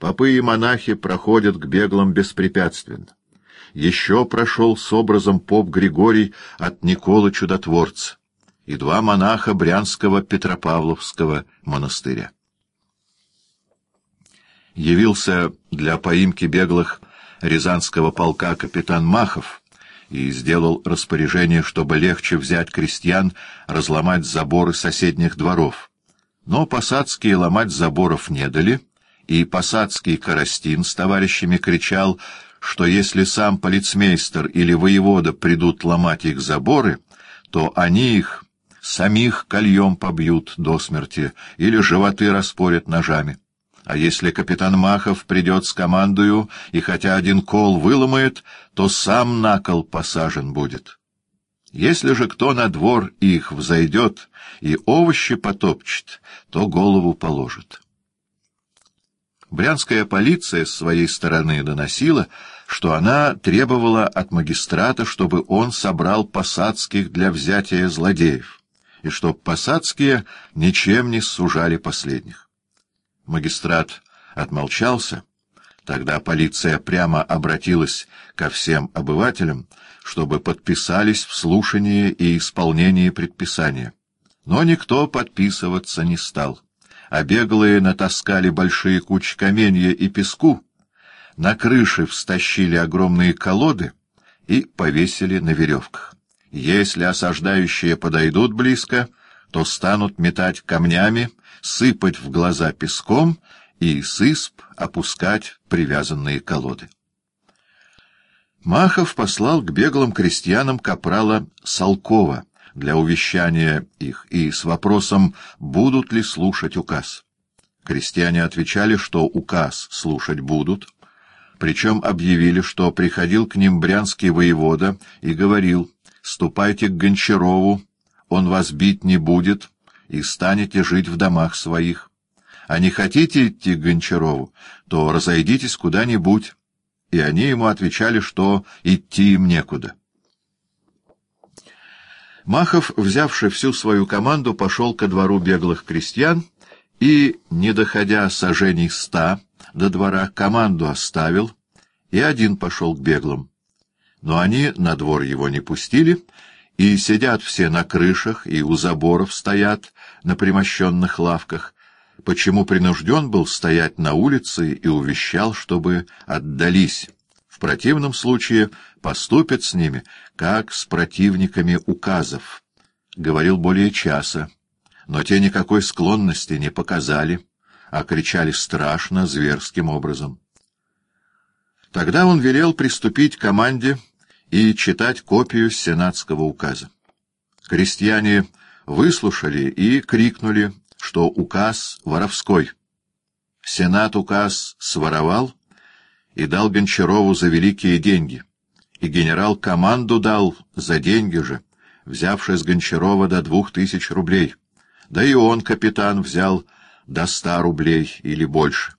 Попы и монахи проходят к беглым беспрепятственно. Еще прошел с образом поп Григорий от Никола Чудотворца и два монаха Брянского Петропавловского монастыря. Явился для поимки беглых Рязанского полка капитан Махов и сделал распоряжение, чтобы легче взять крестьян, разломать заборы соседних дворов. Но посадские ломать заборов не дали, и посадский Коростин с товарищами кричал, что если сам полицмейстер или воевода придут ломать их заборы, то они их самих кольем побьют до смерти или животы распорят ножами. А если капитан Махов придет с командою и хотя один кол выломает, то сам на кол посажен будет. Если же кто на двор их взойдет и овощи потопчет, то голову положит. Брянская полиция с своей стороны доносила, что она требовала от магистрата, чтобы он собрал посадских для взятия злодеев, и чтоб посадские ничем не сужали последних. Магистрат отмолчался. Тогда полиция прямо обратилась ко всем обывателям, чтобы подписались в слушании и исполнении предписания. Но никто подписываться не стал а беглые натаскали большие кучи каменья и песку, на крыше встащили огромные колоды и повесили на веревках. Если осаждающие подойдут близко, то станут метать камнями, сыпать в глаза песком и сысп опускать привязанные колоды. Махов послал к беглым крестьянам капрала Салкова — для увещания их и с вопросом, будут ли слушать указ. Крестьяне отвечали, что указ слушать будут, причем объявили, что приходил к ним брянский воевода и говорил, «Ступайте к Гончарову, он вас бить не будет, и станете жить в домах своих. А не хотите идти к Гончарову, то разойдитесь куда-нибудь». И они ему отвечали, что идти им некуда. Махов, взявший всю свою команду, пошел ко двору беглых крестьян и, не доходя сажений ста до двора, команду оставил и один пошел к беглым. Но они на двор его не пустили, и сидят все на крышах и у заборов стоят на примощенных лавках, почему принужден был стоять на улице и увещал, чтобы отдались. Противном случае поступят с ними, как с противниками указов. Говорил более часа, но те никакой склонности не показали, а кричали страшно, зверским образом. Тогда он велел приступить к команде и читать копию сенатского указа. Крестьяне выслушали и крикнули, что указ воровской. Сенат указ своровал и дал Гончарову за великие деньги — и генерал команду дал за деньги же, взявший с Гончарова до двух тысяч рублей. Да и он, капитан, взял до ста рублей или больше.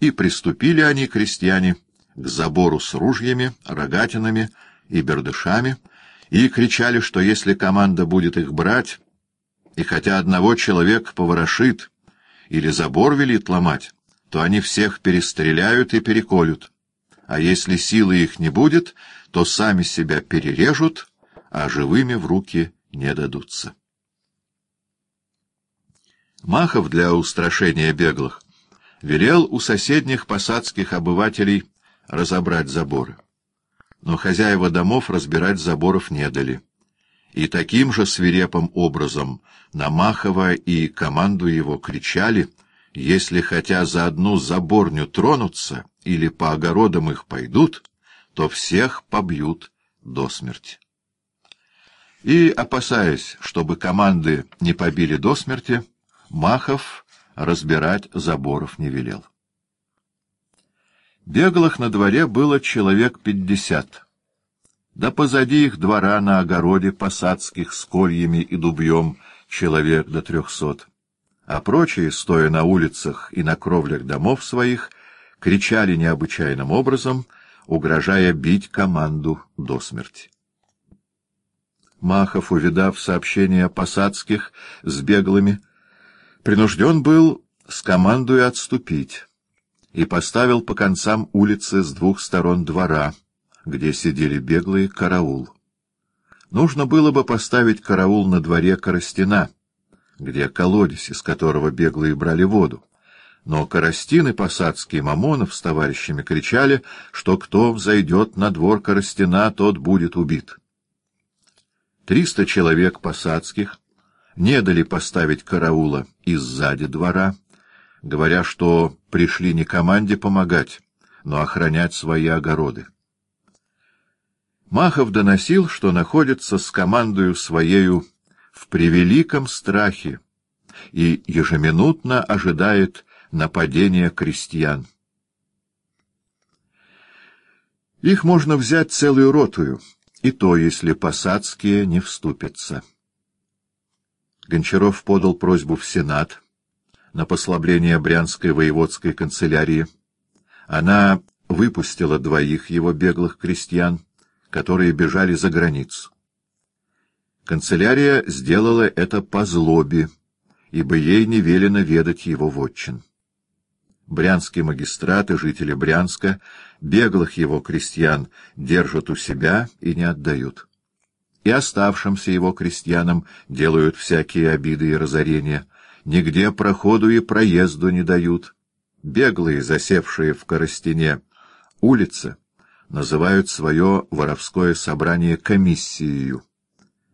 И приступили они, крестьяне, к забору с ружьями, рогатинами и бердышами, и кричали, что если команда будет их брать, и хотя одного человека поворошит или забор велит ломать, то они всех перестреляют и переколют а если силы их не будет, то сами себя перережут, а живыми в руки не дадутся. Махов для устрашения беглых велел у соседних посадских обывателей разобрать заборы. Но хозяева домов разбирать заборов не дали. И таким же свирепым образом на Махова и команду его кричали — если хотя за одну заборню тронутся или по огородам их пойдут, то всех побьют до смерти. И, опасаясь, чтобы команды не побили до смерти, Махов разбирать заборов не велел. Беглых на дворе было человек пятьдесят. Да позади их двора на огороде посадских с кольями и дубьем человек до трехсот а прочие, стоя на улицах и на кровлях домов своих, кричали необычайным образом, угрожая бить команду до смерти. Махов, увидав сообщения посадских с беглыми, принужден был с командой отступить, и поставил по концам улицы с двух сторон двора, где сидели беглые, караул. Нужно было бы поставить караул на дворе Коростина, где колодец, из которого беглые брали воду. Но Коростин и Посадский Мамонов с товарищами кричали, что кто взойдет на двор Коростина, тот будет убит. Триста человек посадских не дали поставить караула и сзади двора, говоря, что пришли не команде помогать, но охранять свои огороды. Махов доносил, что находится с командою своею в превеликом страхе и ежеминутно ожидает нападения крестьян. Их можно взять целую ротую, и то, если посадские не вступятся. Гончаров подал просьбу в Сенат на послабление Брянской воеводской канцелярии. Она выпустила двоих его беглых крестьян, которые бежали за границу. Канцелярия сделала это по злобе, ибо ей не велено ведать его вотчин. Брянский магистрат и жители Брянска беглых его крестьян держат у себя и не отдают. И оставшимся его крестьянам делают всякие обиды и разорения, нигде проходу и проезду не дают. Беглые, засевшие в Коростене, улицы, называют свое воровское собрание комиссией.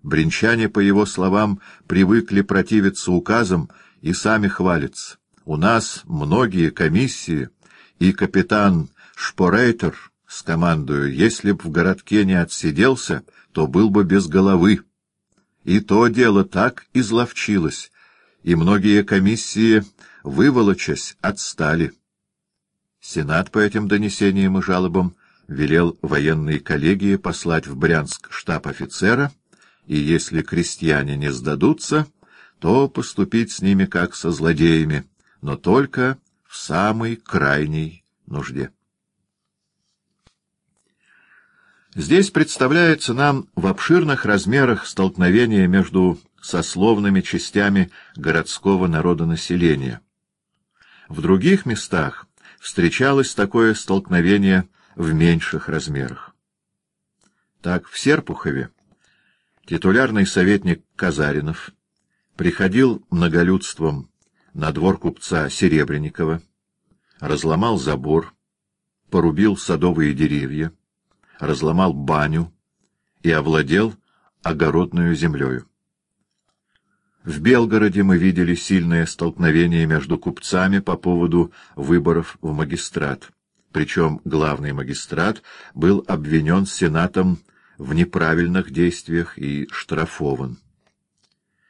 Бринчане, по его словам, привыкли противиться указам и сами хвалятся. У нас многие комиссии, и капитан Шпорейтер с командою, если б в городке не отсиделся, то был бы без головы. И то дело так изловчилось, и многие комиссии, выволочась, отстали. Сенат по этим донесениям и жалобам велел военной коллегии послать в Брянск штаб офицера, и если крестьяне не сдадутся, то поступить с ними как со злодеями, но только в самой крайней нужде. Здесь представляется нам в обширных размерах столкновение между сословными частями городского народонаселения. В других местах встречалось такое столкновение в меньших размерах. Так, в Серпухове титулярный советник Казаринов приходил многолюдством на двор купца Серебренникова, разломал забор, порубил садовые деревья, разломал баню и овладел огородную землею. В Белгороде мы видели сильное столкновение между купцами по поводу выборов в магистрат. Причем главный магистрат был обвинен Сенатом в неправильных действиях и штрафован.